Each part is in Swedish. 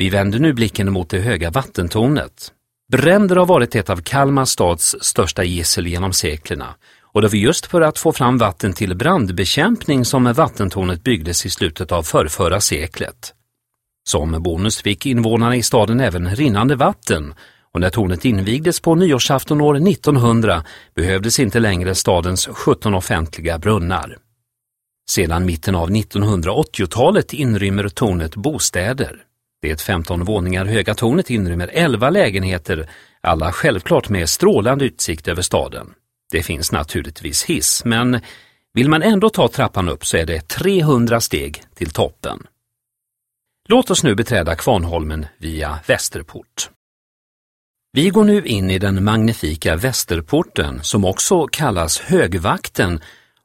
Vi vänder nu blicken mot det höga vattentornet. Bränder har varit ett av Kalmar stads största gissel genom seklerna och det var just för att få fram vatten till brandbekämpning som vattentornet byggdes i slutet av förrförra seklet. Som bonus fick invånarna i staden även rinnande vatten och när tornet invigdes på nyårsafton år 1900 behövdes inte längre stadens 17 offentliga brunnar. Sedan mitten av 1980-talet inrymmer tornet bostäder. Det 15 våningar höga tornet inrymmer 11 lägenheter, alla självklart med strålande utsikt över staden. Det finns naturligtvis hiss, men vill man ändå ta trappan upp så är det 300 steg till toppen. Låt oss nu beträda Kvarnholmen via Västerport. Vi går nu in i den magnifika Västerporten som också kallas Högvakten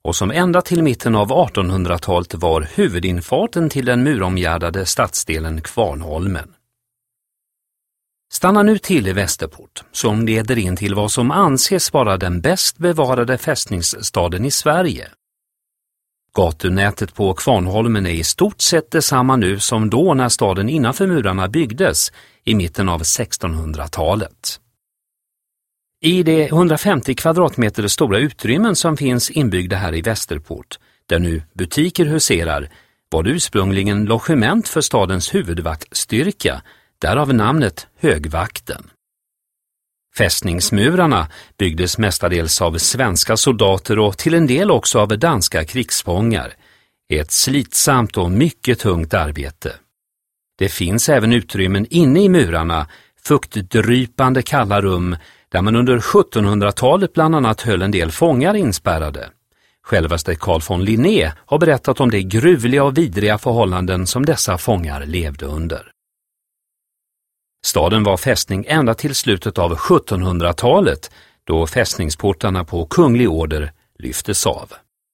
och som ända till mitten av 1800-talet var huvudinfarten till den muromgärdade stadsdelen Kvarnholmen. Stanna nu till i Västerport som leder in till vad som anses vara den bäst bevarade fästningsstaden i Sverige. Gatunätet på Kvarnholmen är i stort sett detsamma nu som då när staden innanför murarna byggdes i mitten av 1600-talet. I de 150 kvadratmeter stora utrymmen som finns inbyggda här i Västerport, där nu butiker huserar, var det ursprungligen logement för stadens huvudvaktstyrka, därav namnet Högvakten. Fästningsmurarna byggdes mestadels av svenska soldater och till en del också av danska krigsfångar. Ett slitsamt och mycket tungt arbete. Det finns även utrymmen inne i murarna, fuktdrypande kalla rum där man under 1700-talet bland annat höll en del fångar inspärrade. Självaste Carl von Linné har berättat om de gruvliga och vidriga förhållanden som dessa fångar levde under. Staden var fästning ända till slutet av 1700-talet då fästningsportarna på kunglig order lyftes av.